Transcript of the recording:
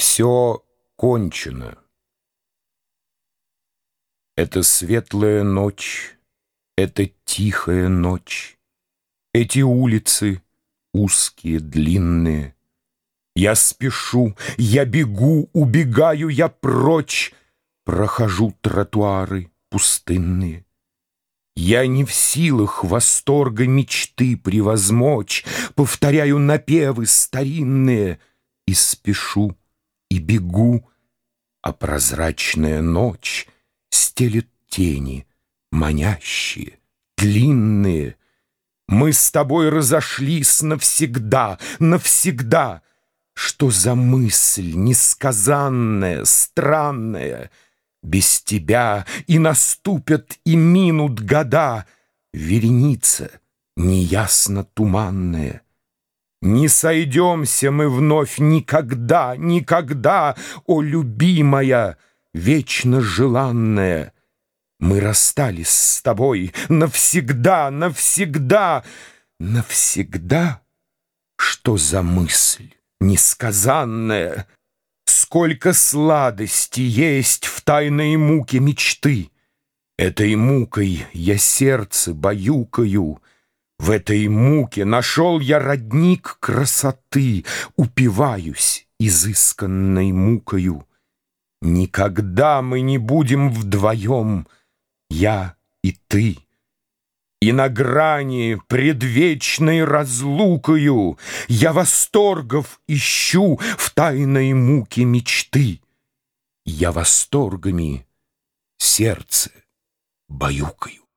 Все кончено. Это светлая ночь, это тихая ночь, Эти улицы узкие, длинные. Я спешу, я бегу, убегаю я прочь, Прохожу тротуары пустынные. Я не в силах восторга мечты превозмочь, Повторяю напевы старинные И спешу, и бегу, А прозрачная ночь Стелет тени, манящие, длинные. Мы с тобой разошлись навсегда, навсегда. Что за мысль несказанная, странная — без тебя и наступят, и минут года, Вереница неясно туманная. Не сойдемся мы вновь никогда, никогда, О, любимая, вечно желанная! Мы расстались с тобой навсегда, навсегда, навсегда. Что за мысль несказанная? Сколько сладости есть в тайной муке мечты! Этой мукой я сердце баюкаю, В этой муке нашел я родник красоты, Упиваюсь изысканной мукою. Никогда мы не будем вдвоем, Я и ты. И на грани предвечной разлукою Я восторгов ищу в тайной муке мечты. Я восторгами сердце баюкаю.